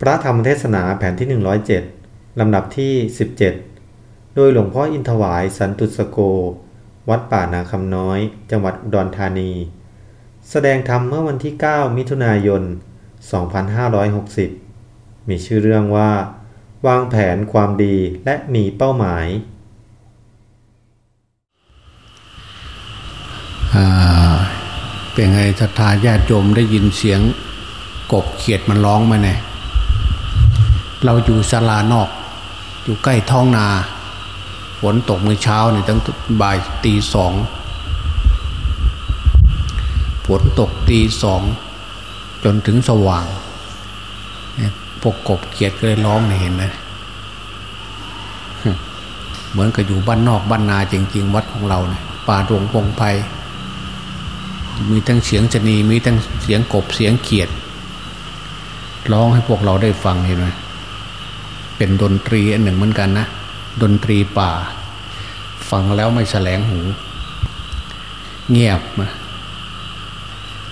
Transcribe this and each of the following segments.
พระธรรมเทศนาแผ่นที่ 107 ลำดับที่ 17 โดยหลวงพ่ออินทวายสันตุสโก วัดป่านาคำน้อย จังหวัดอุดรธานี แสดงธรรมเมื่อวันที่ 9 มิถุนายน 2560 มีชื่อเรื่องว่า วางแผนความดีและมีเป้าหมาย เป็นไงศรัทธาญาติโยมได้ยินเสียงกบเขียดมันร้องมาเนี่ย เราอยู่ศาลานอก อยู่ใกล้ท้องนาฝนตกเมื่อเช้าเนี่ยตั้งบ่ายตีสองฝนตกตีสองจนถึงสว่างพวกกบเขียดก็เลยร้องเห็นไหมเหมือนกับอยู่บ้านนอกบ้านนาจริง ๆ วัดของเราเนี่ยป่าดงพงไพมีทั้งเสียงชนีมีทั้งเสียงกบเสียงเขียดร้องให้พวกเราได้ฟังเห็นไหม เป็นดนตรีอันหนึ่งเหมือนกันนะ ดนตรีป่า ฟังแล้วไม่แสลงหู เงียบมา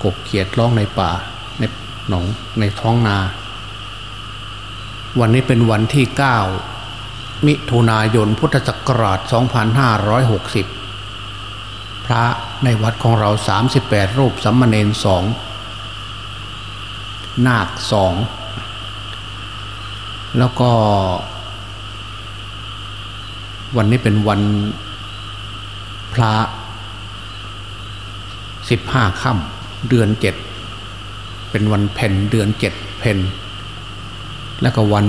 กบเขียดร้องในป่า ในหนองในท้องนา วันนี้เป็นวันที่ 9 มิถุนายนพุทธศักราช 2560 พระในวัดของเรา 38 รูปสัมมาเนนสองนาคสอง แล้วก็ วันนี้เป็นวันพระสิบห้าค่ำเดือนเจ็ดเป็นวันเพนเดือนเจ็ดเพนแล้วก็วัน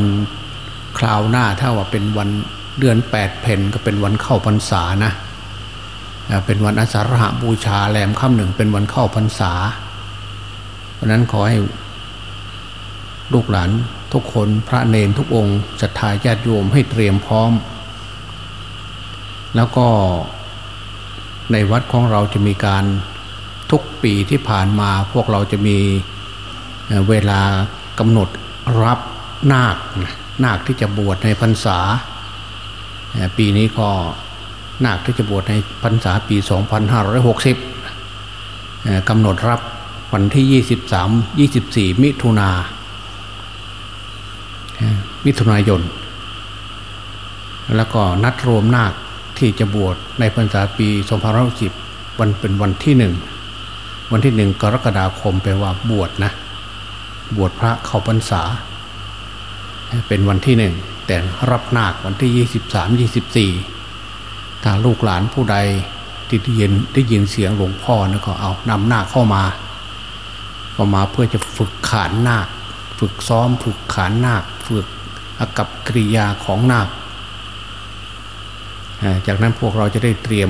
คราวหน้าถ้าว่าเป็นวันเดือนแปดเพนก็เป็นวันเข้าพรรษานะเป็นวันอาสาฬหบูชาแรมค่ำหนึ่งเป็นวันเข้าพรรษา เพราะนั้นขอให้ลูกหลาน ทุกคนพระเนนทุกองค์ศรัทธาญาติโยมให้เตรียมพร้อม แล้วก็ในวัดของเราจะมีการทุกปีที่ผ่านมาพวกเราจะมีเวลากำหนดรับนาคนาคที่จะบวชในพรรษา ปีนี้ก็นาคที่จะบวชในพรรษาปี 2560กำหนดรับวันที่ 23-24 มิถุนา มิถุนายน แล้วก็นัดรวมนาคที่จะบวชในพรรษาปี2510วันเป็นวันที่หนึ่ง วันที่หนึ่งกรกฎาคมแปลว่าบวชนะ บวชพระเข้าพรรษา เป็นวันที่หนึ่ง แต่รับนาควันที่23 24ถ้าลูกหลานผู้ใดที่ได้ยินได้ยินเสียงหลวงพ่อนะก็เอานำนาคเข้ามาเข้ามาเพื่อจะฝึกขานนาค ฝึกซ้อมฝึกขานนาค ฝึกอากับกริยาของนาคจากนั้นพวกเราจะได้เตรียม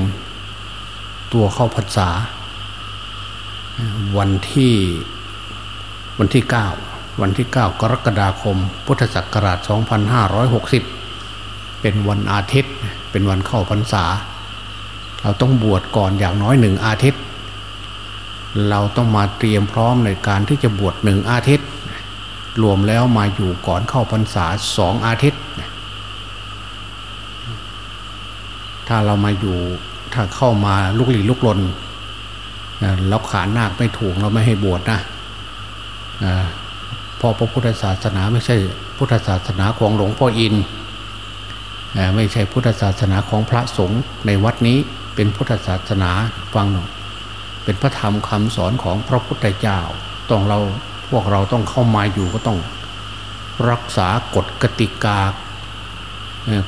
ตัวเข้าพรรษา วันที่วันที่ 9 วันที่ 9 กรกฎาคม พุทธศักราช 2560 เป็นวันอาทิตย์เป็นวันเข้าพรรษา เราต้องบวชก่อนอย่างน้อยหนึ่งอาทิตย์ เราต้องมาเตรียมพร้อมในการที่จะบวชหนึ่งอาทิตย์ รวมแล้วมาอยู่ก่อนเข้าพรรษาสองอาทิตย์ ถ้าเรามาอยู่ถ้าเข้ามาลุกหลีลุกลนเราขานนาคไม่ถูกเราไม่ให้บวชนะพอพระพุทธศาสนาไม่ใช่พุทธศาสนาของหลวงพ่ออิน ไม่ใช่พุทธศาสนาของพระสงฆ์ในวัดนี้เป็นพุทธศาสนาฟังหน่อยเป็นพระธรรมคำสอนของพระพุทธเจ้าต้องเรา พวกเราต้องเข้ามาอยู่ก็ต้องรักษากฎกติกา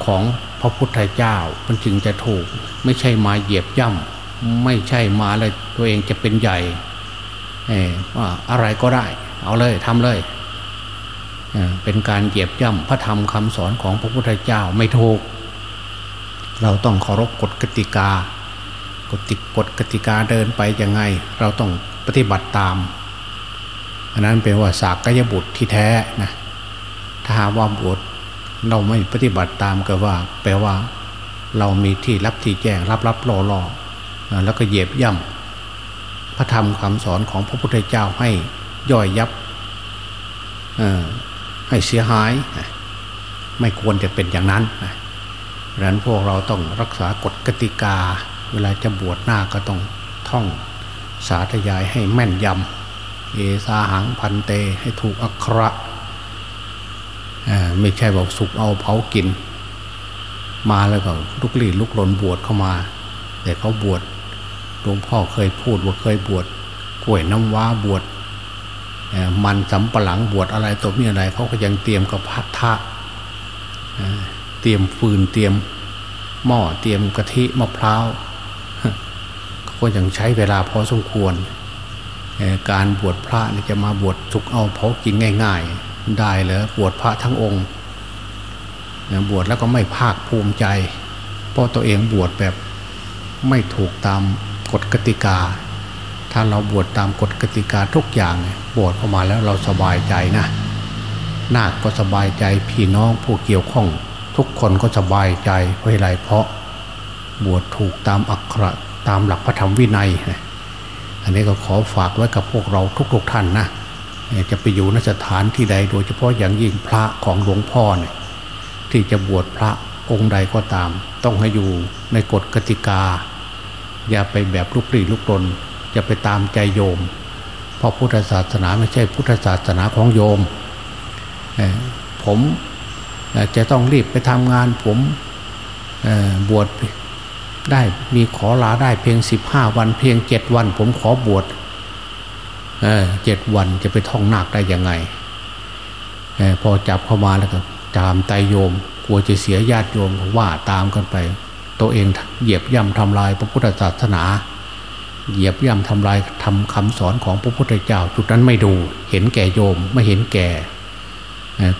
ของพระพุทธเจ้ามันจึงจะถูก ไม่ใช่มาเหยียบย่ำไม่ใช่มาอะไรตัวเองจะเป็นใหญ่ว่าอะไรก็ได้ เอาเลยทำเลยเป็นการเหยียบย่ำพระธรรมคำสอนของพระพุทธเจ้าไม่ถูก เราต้องเคารพกฎกติกากฎกฎกติกาเดินไปยังไง เราต้องปฏิบัติตาม อันนั้นเป็นว่าสากยบุตรที่แท้นะถ้าว่าบวชเราไม่ปฏิบัติตามก็ว่า แปลว่า เรามีที่รับที่แจ้งรับรับรอรอแล้วก็เหยียบย่ำพระธรรมคำสอนของพระพุทธเจ้าให้ย่อยยับให้เสียหาย ไม่ควรจะเป็นอย่างนั้นดังนั้นพวกเราต้องรักษากฎกติกา เวลาจะบวชหน้าก็ต้องท่องสาธยายให้แม่นยำ เอสาหังพันเตให้ถูกอักระไม่ใช่บอกสุกเอาเผากิน มาแล้วก็ลุกลี้ลุกลนบวชเข้ามา แต่เขาบวชหลวงพ่อเคยพูดว่าเคยบวชกล้วยน้ำว้าบวชมันสำปะหลังบวชอะไรตัวนี้อะไรเขาก็ยังเตรียมกับพัทธะเตรียมฟืนเตรียมหม้อเตรียมกะทิมะพร้าวก็ยังใช้เวลาพอสมควร การบวชพระจะมาบวชสุกเอาเผากินง่ายๆ ได้เหรอบวชพระทั้งองค์บวชแล้วก็ไม่ภาคภูมิใจ เพราะตัวเองบวชแบบไม่ถูกตามกฎกติกา ถ้าเราบวชตามกฎกติกาทุกอย่างบวชเข้ามาแล้วเราสบายใจนะนาคก็สบายใจพี่น้องผู้เกี่ยวข้อง ทุกคนก็สบายใจเพราะอะไรเพราะบวชถูกตามอักขระตามหลักพระธรรมวินัย อันนี้ก็ขอฝากไว้กับพวกเราทุกๆท่านนะจะไปอยู่นสถานที่ใดโดยเฉพาะอย่างยิ่งพระของหลวงพ่อเนี่ยที่จะบวชพระองค์ใดก็ตาม ต้องให้อยู่ในกฎกติกา อย่าไปแบบลุกลี้ลุกลนอย่าไปตามใจโยม เพราะพุทธศาสนาไม่ใช่พุทธศาสนาของโยม ผมจะต้องรีบไปทำงานผมบวช ได้มีขอลาได้เพียงสิบห้าวันเพียงเจ็ดวัน ผมขอบวชเจ็ดวันจะไปท่องนาคได้ยังไงพอจับเข้ามาแล้วก็ตามไตโยม กลัวจะเสียญาติโยมว่าตามกันไป ตัวเองเหยียบย่ำทำลายพระพุทธศาสนา เหยียบย่ำทำลายทำคำสอนของพระพุทธเจ้า จุดนั้นไม่ดู เห็นแก่โยมไม่เห็นแก่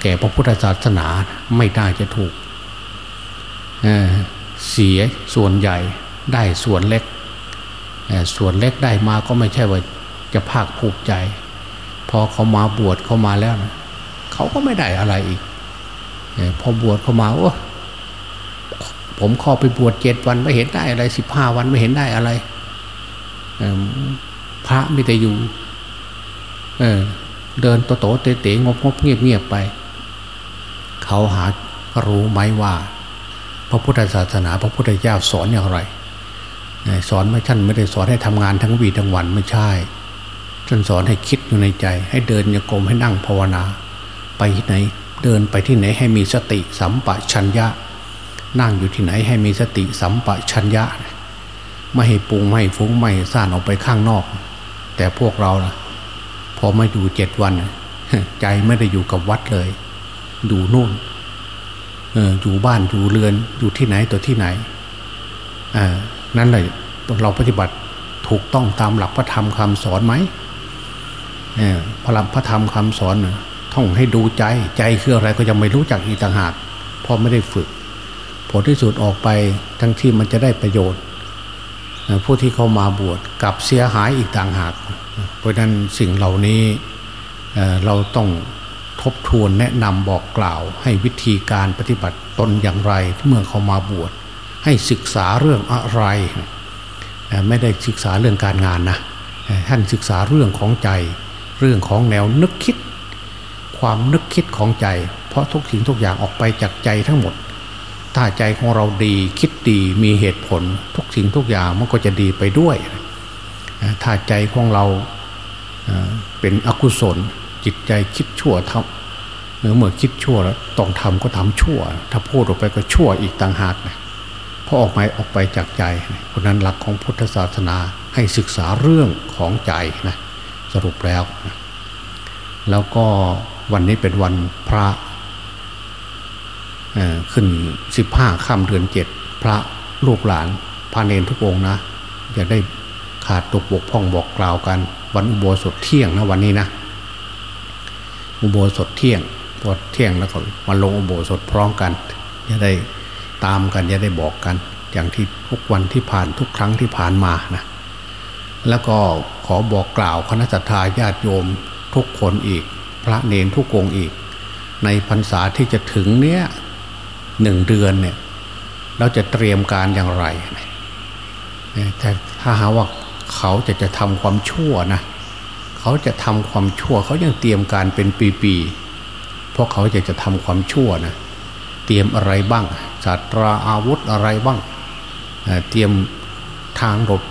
แก่พระพุทธศาสนาไม่ได้จะถูก เสียส่วนใหญ่ได้ส่วนเล็ก ส่วนเล็กได้มาก็ไม่ใช่ว่าจะภาคภูมิใจ พอเขามาบวชเขามาแล้วนะเขาก็ไม่ได้อะไรอีก พอบวชเขามาโอ้ผมขอไปบวชเจ็ดวันไม่เห็นได้อะไรสิบห้าวันไม่เห็นได้อะไรพระไม่ได้อยู่เดินโตโตเต๋เตงบงบเงียบเงียบไป เขาหารู้ไหมว่า พระพุทธศาสนา พระพุทธเจ้าสอนอย่างไรสอนไม่ท่านไม่ได้สอนให้ทำงานทั้งวีทั้งวันไม่ใช่ท่านสอนให้คิดอยู่ในใจ ให้เดินโยกรมให้นั่งภาวนา ไปที่ไหน เดินไปที่ไหนให้มีสติสัมปชัญญะ นั่งอยู่ที่ไหนให้มีสติสัมปชัญญะ ไม่ให้ปรุงไม่ให้ฟุ้งไม่ซ่านออกไปข้างนอก แต่พวกเราล่ะ พอมาอยู่เจ็ดวัน ใจไม่ได้อยู่กับวัดเลยดูนู่น อยู่บ้านอยู่เรือนอยู่ที่ไหนตัวที่ไหนนั่นเลยเราปฏิบัติถูกต้องตามหลักพระธรรมคำสอนไหมพระพระธรรมคำสอนท่องให้ดูใจใจคืออะไรก็ยังไม่รู้จักอีกต่างหากเพราะไม่ได้ฝึก ผลที่สุดออกไปทั้งที่มันจะได้ประโยชน์ ผู้ที่เข้ามาบวชกับเสียหายอีกต่างหาก เพราะนั้นสิ่งเหล่านี้เราต้อง ทบทวนแนะนำบอกกล่าวให้วิธีการปฏิบัติตนอย่างไรเมื่อเขามาบวช ให้ศึกษาเรื่องอะไร ไม่ได้ศึกษาเรื่องการงานนะท่านศึกษาเรื่องของใจ เรื่องของแนวนึกคิด ความนึกคิดของใจ เพราะทุกสิ่งทุกอย่างออกไปจากใจทั้งหมด ถ้าใจของเราดีคิดดีมีเหตุผล ทุกสิ่งทุกอย่างมันก็จะดีไปด้วย ถ้าใจของเราเป็นอกุศล จิตใจคิดชั่วทำเมื่อคิดชั่วแล้วต้องทำก็ทำชั่ว ถ้าพูดออกไปก็ชั่วอีกต่างหากนะพอออกมาออกไปจากใจเพราะนั้นหลักของพุทธศาสนาให้ศึกษาเรื่องของใจนะสรุปแล้วนะแล้วก็วันนี้เป็นวันพระขึ้นสิบห้าค่ำเดือนเจ็ดพระลูกหลานพาเนนทุกองนะจะได้ขาดตกบกพ่องบอกกล่าวกัน วันอุโบสถเที่ยงนะวันนี้นะ อุโบสถเที่ยงพอเที่ยงแล้วก็มาลงอุโบสถพร้อมกันจะได้ตามกันจะได้บอกกัน อย่างที่ทุกวันที่ผ่านทุกครั้งที่ผ่านมานะแล้วก็ขอบอกกล่าวคณะสัตยาญาติโยมทุกคนอีก พระเนนทุกองอีก ในพรรษาที่จะถึงเนี้ยหนึ่งเดือนเนี่ยเราจะเตรียมการอย่างไรแต่ถ้าหาว่าเขาจะจะทำความชั่วนะ เขาจะทำความชั่ว เขายังเตรียมการเป็นปีๆเพราะเขาจะจะทำความชั่วนะเตรียมอะไรบ้างศาสตราอาวุธอะไรบ้างเตรียมทางรบ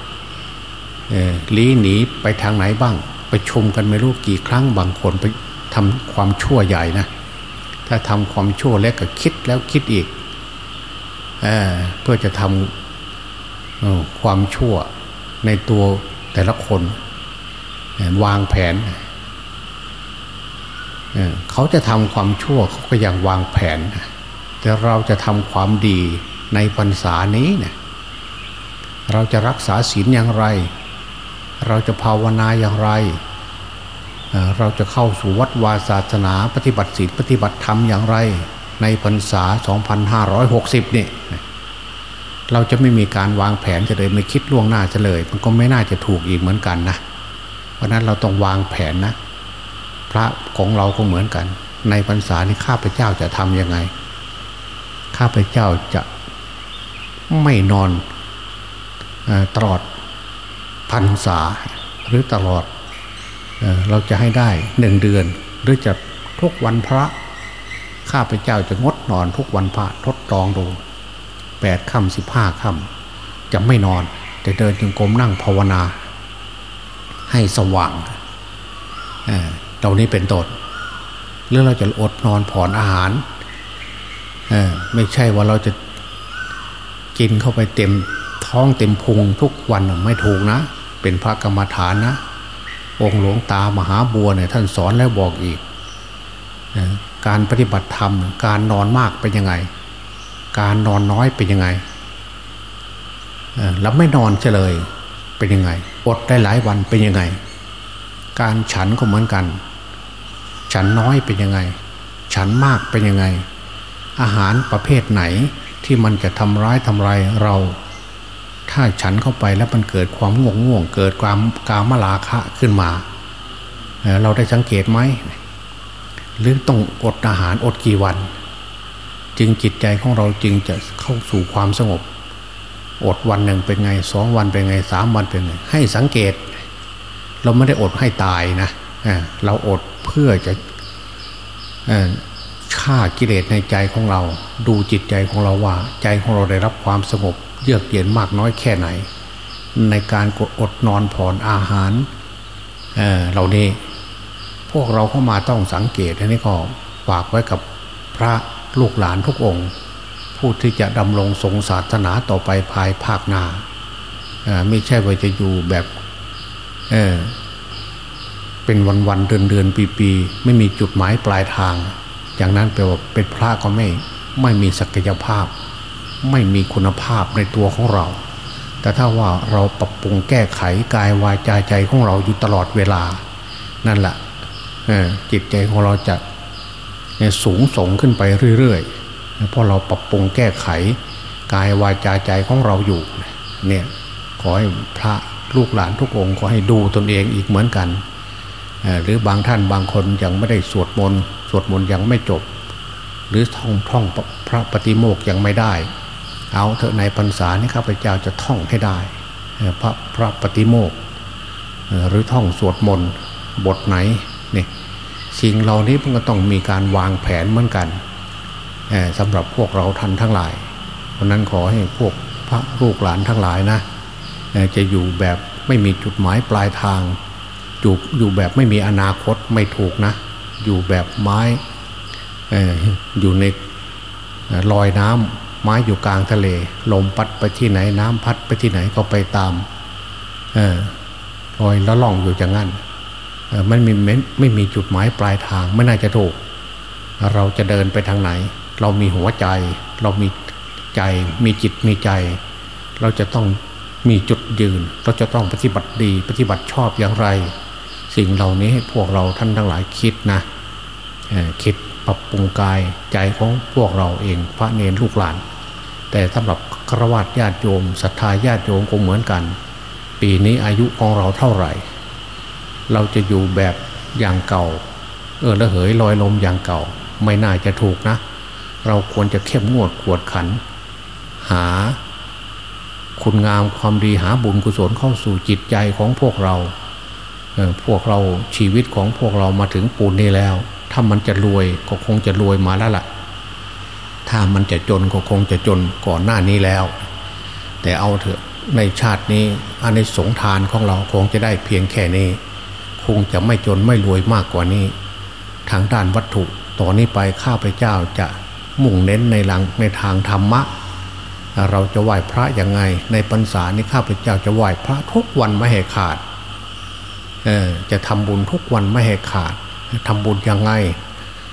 ลี้หนีไปทางไหนบ้าง ไปชมกันไม่รู้กี่ครั้งบางคนไปทำความชั่วใหญ่นะถ้าทำความชั่วแล้วก็คิดแล้วคิดอีกเเพื่อจะทำความชั่วในตัวแต่ละคน วางแผนเขาจะทำความชั่วเขาก็ยังวางแผน แต่เราจะทำความดีในพรรษานี้เนี่ยเราจะรักษาศีลอย่างไร เราจะภาวนาอย่างไร เราจะเข้าสู่วัดวาศาสนาปฏิบัติศีลปฏิบัติธรรมอย่างไร ในพรรษา 2560 นี่เราจะไม่มีการวางแผนจะเลยไม่คิดล่วงหน้าจะเลย มันก็ไม่น่าจะถูกอีกเหมือนกันนะ เพราะนั้นเราต้องวางแผนนะ พระของเราก็เหมือนกัน ในพรรษานี้ข้าพเจ้าจะทำยังไง ข้าพเจ้าจะไม่นอนตลอดพันษาหรือตลอดเราจะให้ได้หนึ่งเดือน หรือจะทุกวันพระ ข้าพเจ้าจะงดนอนทุกวันพระทดลองดูแปดค่ำสิบห้าค่ำจะไม่นอน จะเดินจงกรมนั่งภาวนา ให้สว่างเหล่านี้เป็นต้นหรือเราจะอดนอนผ่อนอาหารไม่ใช่ว่าเราจะกินเข้าไปเต็มท้องเต็มพุงทุกวันไม่ถูกนะ เป็นพระกรรมฐานนะ องค์หลวงตามหาบัวเนี่ยท่านสอนแล้วบอกอีก การปฏิบัติธรรม การนอนมากเป็นยังไง การนอนน้อยเป็นยังไงแล้วไม่นอนเฉลย เป็นยังไง อดได้หลายวันเป็นยังไง การฉันก็เหมือนกัน ฉันน้อยเป็นยังไง ฉันมากเป็นยังไง อาหารประเภทไหนที่มันจะทำร้ายทำลายเรา ถ้าฉันเข้าไปแล้วมันเกิดความง่วงง่วงเกิดความกามลาคะขึ้นมา เราได้สังเกตไหมหรือต้องอดอาหารอดกี่วัน จึงจิตใจของเราจึงจะเข้าสู่ความสงบ อดวันหนึ่งเป็นไงสองวันเป็นไงสามวันเป็นไง ให้สังเกต เราไม่ได้อดให้ตายนะเราอดเพื่อจะฆ่ากิเลสในใจของเรา ดูจิตใจของเราว่า ใจของเราได้รับความสงบ เยือกเย็นมากน้อยแค่ไหน ในการกดอดนอนผ่อนอาหารเเหล่านี้พวกเราเข้ามาต้องสังเกตอันนี้ก็ฝากไว้กับพระลูกหลานทุกองค์ ผู้ที่จะดำรงทรงศาสนาต่อไปภายภาคหน้าไม่ใช่ว่าจะอยู่แบบเเป็นวันวันเดือนเดือนปีปีไม่มีจุดหมายปลายทาง อย่างนั้นแปลว่าเป็นพระก็ไม่ไม่มีศักยภาพ ไม่มีคุณภาพในตัวของเรา แต่ถ้าว่าเราปรับปรุงแก้ไขกายวาจาใจของเราอยู่ตลอดเวลา นั่นแหละจิตใจของเราจะสูงส่งขึ้นไปเรื่อยๆ เพราะเราปรับปรุงแก้ไข กายวาจาใจของเราอยู่เนี่ยขอให้พระลูกหลานทุกองค์ขอให้ดูตนเองอีกเหมือนกันหรือบางท่านบางคนยังไม่ได้สวดมนต์สวดมนต์ยังไม่จบ หรือท่องท่องพระปฏิโมกยังไม่ได้ เอาเถอะในพรรษานี้ข้าพเจ้าจะท่องให้ได้พระพระปฏิโมกหรือท่องสวดมนต์บทไหนนี่สิ่งเหล่านี้มันก็ต้องมีการวางแผนเหมือนกัน สำหรับพวกเราท่านทั้งหลาย เพราะนั้นขอให้พวกพระลูกหลานทั้งหลายนะจะอยู่แบบไม่มีจุดหมายปลายทาง อยู่อยู่แบบไม่มีอนาคตไม่ถูกนะ อยู่แบบไม้อยู่ในลอยน้ำไม้อยู่กลางทะเล ลมพัดไปที่ไหนน้ำพัดไปที่ไหนก็ไปตามเออลอยล้วล่องอยู่อย่างนั้นมันมีไม่ไม่มีจุดหมายปลายทางไม่น่าจะถูก เราจะเดินไปทางไหน เรามีหัวใจ เรามีใจ มีจิตมีใจ เราจะต้องมีจุดยืน เราจะต้องปฏิบัติดี ปฏิบัติชอบอย่างไร สิ่งเหล่านี้ให้พวกเราท่านทั้งหลายคิดนะคิดปรับปรุงกายใจของพวกเราเองพระเนรลูกหลาน แต่สำหรับฆราวาสญาติโยมศรัทธาญาติโยมคงเหมือนกัน ปีนี้อายุของเราเท่าไหร่ เราจะอยู่แบบอย่างเก่า เออละเหยลอยลมอย่างเก่า ไม่น่าจะถูกนะ เราควรจะเข้มงวดขวดขัน หา คุณงามความดีหาบุญกุศลเข้าสู่จิตใจของพวกเราพวกเราชีวิตของพวกเรามาถึงปูนนี้แล้ว ถ้ามันจะรวยก็คงจะรวยมาแล้วละ่ะ ถ้ามันจะจนก็คงจะจนก่อนหน้านี้แล้ว แต่เอาเถอะในชาตินี้อันในสงทานของเราคงจะได้เพียงแค่นี้ คงจะไม่จนไม่รวยมากกว่านี้ ทางด้านวัตถุต่อนนี้ไปข้าพเจ้าจะ มุ่งเน้นในหลังในทางธรรมะ เราจะไหว้พระยังไง ในพรรษานี้ข้าพเจ้าจะไหว้พระทุกวันไม่ให้ขาดจะทำบุญทุกวันไม่ให้ขาดทำบุญยังไง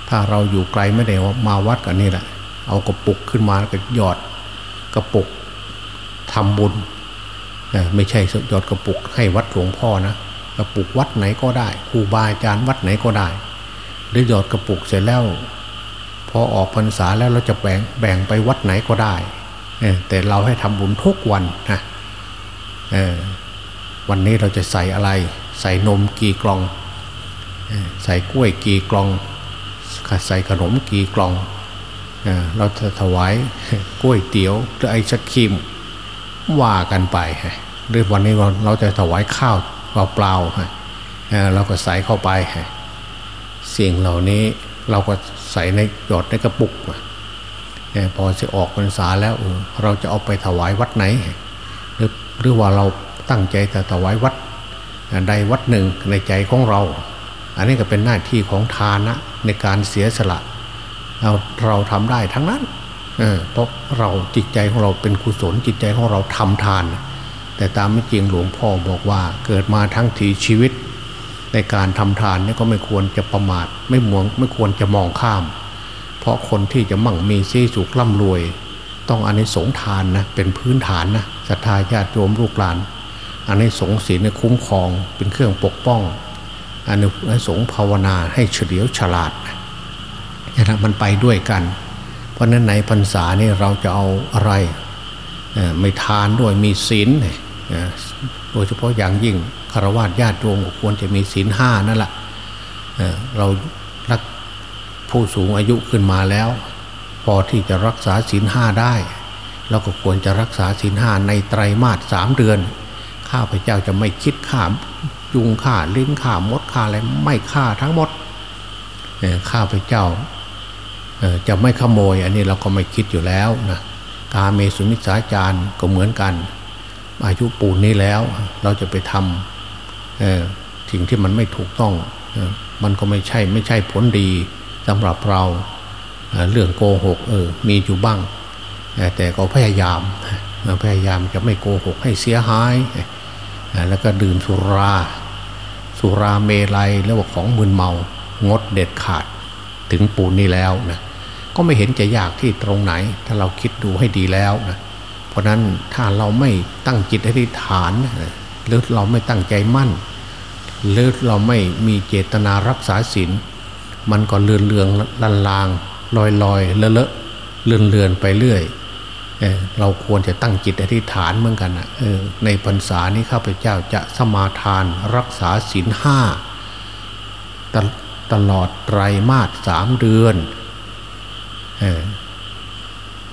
ถ้าเราอยู่ไกลไม่ได้มาวัดกันนี่แหละ เอากระปุกขึ้นมาแล้วก็หยอดกระปุกทำบุญไม่ใช่หยอดกระปุกให้วัดหลวงพ่อนะกระปุกวัดไหนก็ได้ครูบาอาจารย์วัดไหนก็ได้หรือหยอดกระปุกเสร็จแล้ว อออกพรรษาแล้วเราจะแบ่งแบ่งไปวัดไหนก็ได้แต่เราให้ทำบุญทุกวันนะวันนี้เราจะใส่อะไร ใส่นมกี่กล่อง ใส่กล้วยกี่กล่อง ใส่ขนมกี่กล่อง เราจะถวายกล้วยเตี๋ยวหรือไอศครีมว่ากันไปหรือวันนี้เราจะถวายข้าวเปล่าๆเราก็ใส่เข้าไปสิ่งเหล่านี้ เราก็ใส่ในหยอดในกระปุกพอจะออกพรรษาแล้วเราจะเอาไปถวายวัดไหน หรือหรือว่าเราตั้งใจจะถวายวัดใดวัดหนึ่งในใจของเรา อันนี้ก็เป็นหน้าที่ของทานะในการเสียสละเราเราทำได้ทั้งนั้นเเพราะเราจิตใจของเราเป็นกุศลจิตใจของเราทำทาน แต่ตามไม่จริงหลวงพ่อบอกว่าเกิดมาทั้งทีชีวิต ในการทำทานนี่ก็ไม่ควรจะประมาทไม่มองไม่ควรจะมองข้าม เพราะคนที่จะมั่งมีซีสุขร่ำรวย ต้องอันนี้สงทานนะเป็นพื้นฐานนะศรัทธาญาติโยมลูกหลานอันนี้สงศีลในคุ้มครองเป็นเครื่องปกป้องอันนี้สงภาวนาให้เฉลียวฉลาดนะมันไปด้วยกัน เพราะนั้นในพรรษานี่เราจะเอาอะไรไม่ทานด้วยมีศีลโดยเฉพาะอย่างยิ่ง คารวะญาติโยมควรจะมีศีลห้านั่นแหละเรารักผู้สูงอายุขึ้นมาแล้ว พอที่จะรักษาศีลห้าได้เราก็ควรจะรักษาศีลห้าในไตรมาสสามเดือน ข้าพเจ้าจะไม่คิดข่ายุงข่าลิ้นข่ามดข่าอะไรไม่ข่าทั้งหมดข้าพเจ้าจะไม่ขโมย อันนี้เราก็ไม่คิดอยู่แล้วนะกาเมสุมิสาจารก็เหมือนกัน อายุปูนนี้แล้ว เราจะไปทำ สิ่งที่มันไม่ถูกต้องมันก็ไม่ใช่ไม่ใช่ผลดีสำหรับเราเรื่องโกหกเออมีอยู่บ้าง แต่ก็พยายามพยายามจะไม่โกหกให้เสียหาย แล้วก็ดื่มสุรา สุราเมลัยแล้วว่าของมึนเมางดเด็ดขาดถึงปูนนี้แล้วนะก็ไม่เห็นจะยากที่ตรงไหน ถ้าเราคิดดูให้ดีแล้วนะเพราะนั้นถ้าเราไม่ตั้งจิตอธิษฐาน หรือเราไม่ตั้งใจมั่น หรือเราไม่มีเจตนารักษาศีลมันก็เลือนเลืองลันลาง ลอยลอยเลอะเลอะเลือนเลือนไปเรื่อยเเราควรจะตั้งจิตอธิษฐานเหมือนกันนะในพรรษานี้ข้าพเจ้าจะสมาทานรักษาศีลห้าตตลอดไตรมาสสามเดือน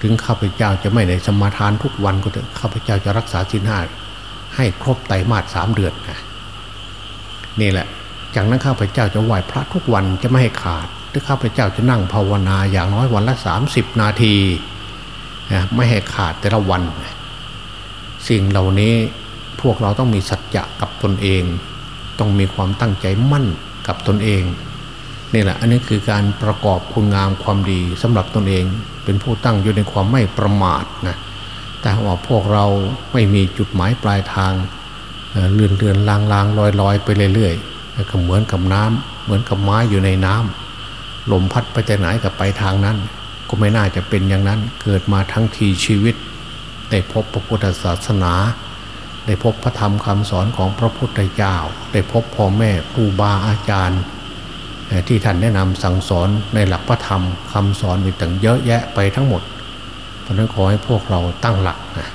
ถึงข้าพเจ้าจะไม่ได้สมาทานทุกวันก็เถอะข้าพเจ้าจะรักษาศีลห้า ให้ครบไตรมาสสามเดือนนะนี่แหละ จากนั้นข้าพเจ้าจะไหว้พระทุกวันจะไม่ให้ขาดหรือข้าพเจ้าจะนั่งภาวนาอย่างน้อยวันละสามสิบนาทีไม่ให้ขาดแต่ละวัน สิ่งเหล่านี้พวกเราต้องมีสัจจะกับตนเอง ต้องมีความตั้งใจมั่นกับตนเองนี่แหละอันนี้คือการประกอบคุณงามความดีสำหรับตนเอง เป็นผู้ตั้งอยู่ในความไม่ประมาทนะ แต่ว่าพวกเราไม่มีจุดหมายปลายทางเลื่อนเลื่อนลางลางลอยลอยไปเรื่อยๆก็เหมือนกับน้ำเหมือนกับไม้อยู่ในน้ำลมพัดไปแต่ไหนกับไปทางนั้น ก็ไม่น่าจะเป็นอย่างนั้นเกิดมาทั้งทีชีวิตได้พบพระพุทธศาสนา ได้พบพระธรรมคำสอนของพระพุทธเจ้า ได้พบพ่อแม่ครูบาอาจารย์ ที่ท่านแนะนำสั่งสอนในหลักพระธรรมคำสอนมีตั้งเยอะแยะไปทั้งหมด เพราะนั้นขอให้พวกเราตั้งหลักนะ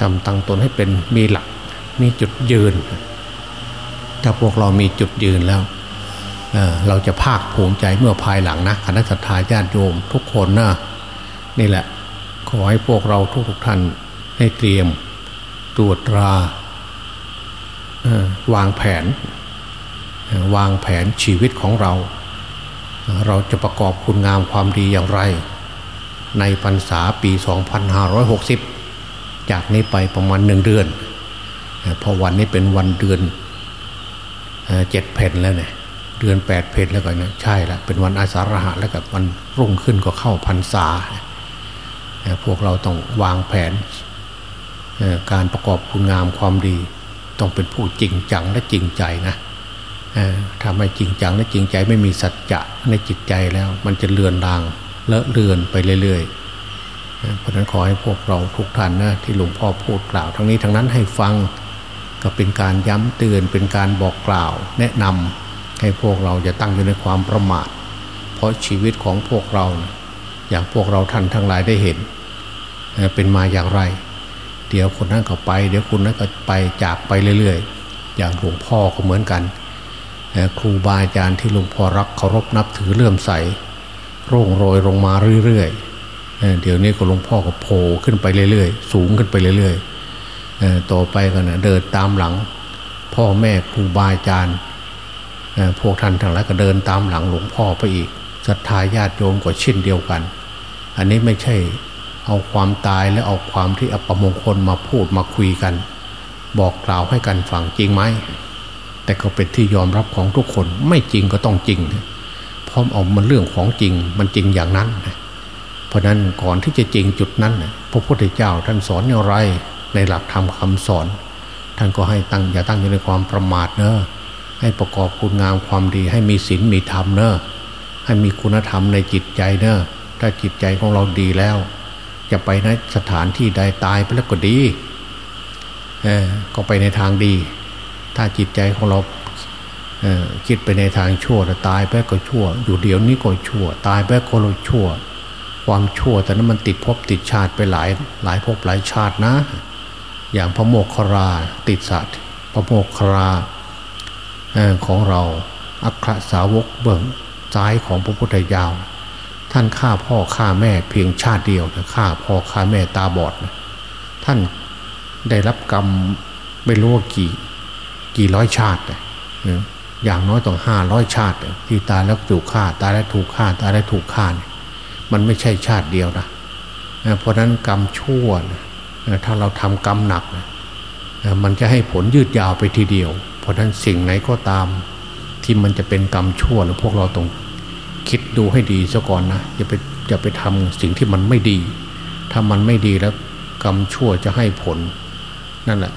ทำตั้งตนให้เป็นมีหลัก มีจุดยืน ถ้าพวกเรามีจุดยืนแล้วเเราจะภาคภูมิใจเมื่อภายหลังนะคณะสัตยาญาติโยมทุกคนนะนี่แหละ ขอให้พวกเราทุกทุกท่านให้เตรียมตรวจตราวางแผน วางแผนชีวิตของเรา เราจะประกอบคุณงามความดีอย่างไร ในพรรษาปี 2560 จากนี้ไปประมาณหนึ่งเดือนพอวันนี้เป็นวันเดือนเจ็ดเพนแล้วเนี่ยเดือนแปดเพลแล้วก็เนี่ยใช่ละเป็นวันอาสาฬหะแล้วกับวันรุ่งขึ้นก็เข้าพรรษา พวกเราต้องวางแผนการประกอบคุณงามความดี ต้องเป็นผู้จริงจังและจริงใจนะถ้าไม่จริงจังและจริงใจไม่มีสัจจะในจิตใจแล้ว มันจะเลือนลาง เลอะเลือนไปเรื่อยๆเพราะนั้นขอให้พวกเราทุกท่านนะที่หลวงพ่อพูดกล่าว ทั้งนี้ทั้งนั้นให้ฟังก็เป็นการย้ำเตือนเป็นการบอกกล่าว แนะนำให้พวกเราจะตั้งอยู่ในความประมาท เพราะชีวิตของพวกเรา อย่างพวกเราท่านทั้งหลายได้เห็น เป็นมาอย่างไร เดี๋ยวคนนั้นก็ไป เดี๋ยวคนนั้นก็ไปจากไปเรื่อยๆ อย่างหลวงพ่อก็เหมือนกัน ครูบาอาจารย์ที่หลวงพ่อรักเคารพนับถือเลื่อมใส โร่งโรยลงมาเรื่อยๆเดี๋ยวนี้ก็หลวงพ่อก็โผล่ขึ้นไปเรื่อยๆ สูงขึ้นไปเรื่อยๆต่อไปก็นะเดินตามหลัง พ่อแม่ครูบาอาจารย์พวกท่านทั้งหลายก็เดินตามหลังหลวงพ่อไปอีกศรัทธาญาติโยมก็เช่นเดียวกัน อันนี้ไม่ใช่เอาความตายและเอาความที่อัปมงคลมาพูดมาคุยกัน บอกกล่าวให้กันฟังจริงไหมแต่ก็เป็นที่ยอมรับของทุกคนไม่จริงก็ต้องจริง เพราะเอามันเรื่องของจริงมันจริงอย่างนั้น เพราะนั้นก่อนที่จะจริงจุดนั้นพระพุทธเจ้าท่านสอนอย่างไรในหลักธรรมคาสอน ท่านก็ให้ตั้งอย่าตั้งอยู่ในความประมาทเนอะให้ประกอบคุณงามความดี ให้มีศีลมีธรรมเนอะให้มีคุณธรรมในจิตใจเนอะถ้าจิตใจของเราดีแล้ว จะไปในสถานที่ใดตายไปแล้วก็ดีเออก็ไปในทางดี ถ้าจิตใจของเรา คิดไปในทางชั่วตายไปก็ชั่ว อยู่เดี๋ยวนี้ก็ชั่ว ตายไปก็เราชั่ว ความชั่วแต่นั้นมันติดภพติดชาติไปหลายหลายภพหลายชาตินะ อย่างพระโมคคราติดสัตว์พระโมคคราของเราอัครสาวกเบื้องซ้ายของพระพุทธเจ้าท่านฆ่าพ่อฆ่าแม่เพียงชาติเดียวฆ่าพ่อฆ่าแม่ตาบอดท่านได้รับกรรมไม่รู้ว่ากี่ กี่ร้อยชาติ อย่างน้อยต้องห้าร้อยชาติ ที่ตายแล้วถูกฆ่าตายแล้วถูกฆ่าตายแล้วถูกฆ่ามันไม่ใช่ชาติเดียวนะเพราะนั้นกรรมชั่วถ้าเราทำกรรมหนัก มันจะให้ผลยืดยาวไปทีเดียว เพราะนั้นสิ่งไหนก็ตามที่มันจะเป็นกรรมชั่วแล้วพวกเราต้องคิดดูให้ดีซะก่อนนะอย่าไปอย่าไปทำสิ่งที่มันไม่ดี ถ้ามันไม่ดีแล้วกรรมชั่วจะให้ผล นั่นแหละ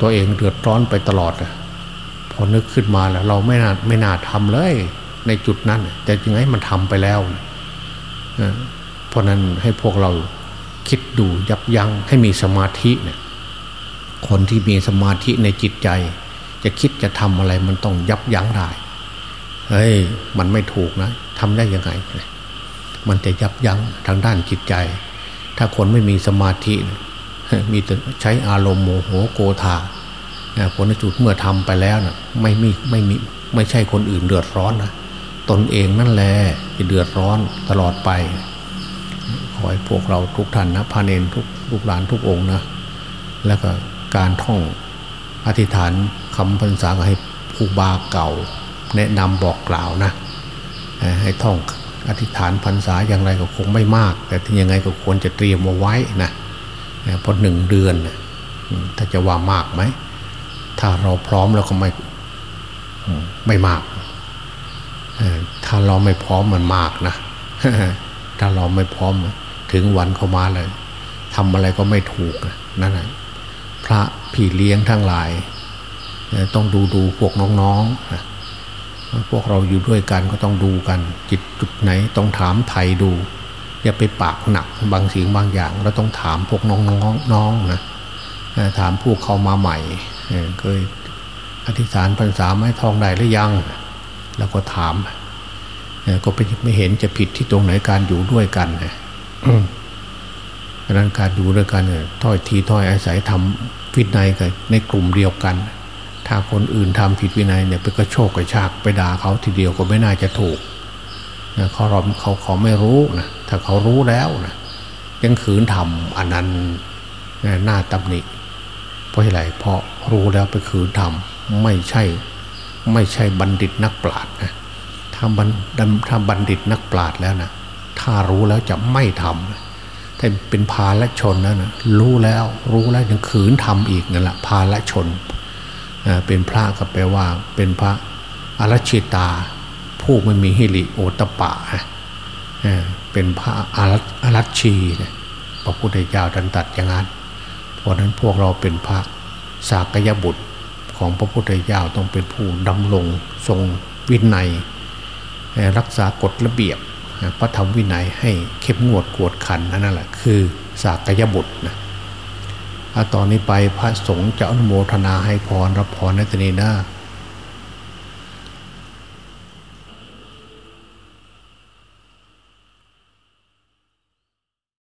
ตัวเองเดือดร้อนไปตลอดอะ พอนึกขึ้นมาแล้ว เราไม่น่าไม่น่าทำเลย ในจุดนั้น แต่ยังไงมันทำไปแล้วเพราะนั้นให้พวกเราคิดดูยับยั้งให้มีสมาธิเนี่ยคนที่มีสมาธิในจิตใจ จะคิดจะทำอะไรมันต้องยับยั้งได้เฮ้ยมันไม่ถูกนะทำได้ยังไง มันจะยับยั้งทางด้านจิตใจ ถ้าคนไม่มีสมาธิ มีแต่ใช้อารมณ์โมโหโกธา ผลในจุดเมื่อทำไปแล้วนะไม่มีไม่มีไม่ใช่คนอื่นเดือดร้อนนะตนเองนั่นแหละจะเดือดร้อนตลอดไป ขอให้พวกเราทุกท่านนะพาเนนทุกลูกหลานทุกองนะแล้วก็การท่องอธิษฐานคำพรรษาให้ผู้บาเก่า แนะนำบอกกล่าวนะ ให้ท่องอธิษฐานพรรษาอย่างไรก็คงไม่มาก แต่ถึงยังไงก็ควรจะเตรียมมาไว้นะเพราะหนึ่งเดือนถ้าจะว่ามากไหม ถ้าเราพร้อมแล้วก็ไม่ไม่มาก ถ้าเราไม่พร้อมมันมากนะ ถ้าเราไม่พร้อมถึงวันเข้ามาเลยทำอะไรก็ไม่ถูกนั่นแหละพระพี่เลี้ยงทั้งหลาย ต้องดูดูพวกน้องๆพวกเราอยู่ด้วยกันก็ต้องดูกัน จิตจุดไหนต้องถามไทยดู อย่าไปปากหนักบางสิ่งบางอย่าง เราต้องถามพวกน้องๆน้องนะถามผู้เขามาใหม่ เคยอธิษฐานพรรษาไม้ทองได้หรือยัง แล้วก็ถามก็ไปไม่เห็นจะผิดที่ตรงไหนการอยู่ด้วยกันนะดังนั้นการอยู่ด้วยกันเนี่ยถ้อยทีถ้อยอาศัยทำวินัยกันในกลุ่มเดียวกัน ถ้าคนอื่นทำผิดวินัยเนี่ยไปกระโชกกระชากไปด่าเขาทีเดียวก็ไม่น่าจะถูกเขาเราเขาเขาไม่รู้นะถ้าเขารู้แล้วนะยังขืนทำอันนั้นหน้าตำหนิเพ ราะอะไรเพราะรู้แล้วไปขืนทำไม่ใช่ไม่ใช่บัณฑิตนักปราชญ์นะถ้าบัณถ้าบัณฑิตนักปราชญ์แล้วนะถ้ารู้แล้วจะไม่ทำถ้าเป็นพาละชนนะนะรู้แล้วรู้แล้วยังขืนทำอีกนั่นแหละพาละชนเป็นพระก็แปลว่า เป็นพระอรชิตา ผู้ไม่มีฮิริโอตปะเป็นพระอรัชชีนะพระพุทธเจ้าดันตัดอย่างนั้น ราะนั้นพวกเราเป็นพระสากยบุตรของพระพุทธเจ้าต้องเป็นผู้ดำรงทรงวินัย รักษากฎระเบียบพระธรรมวินัยให้เข้มงวดกวดขันนั่นแหละคือสากยบุตรนะตอนนี้ไปพระสงฆ์จะอนุโมทนาให้พรรับพรในตนีนะ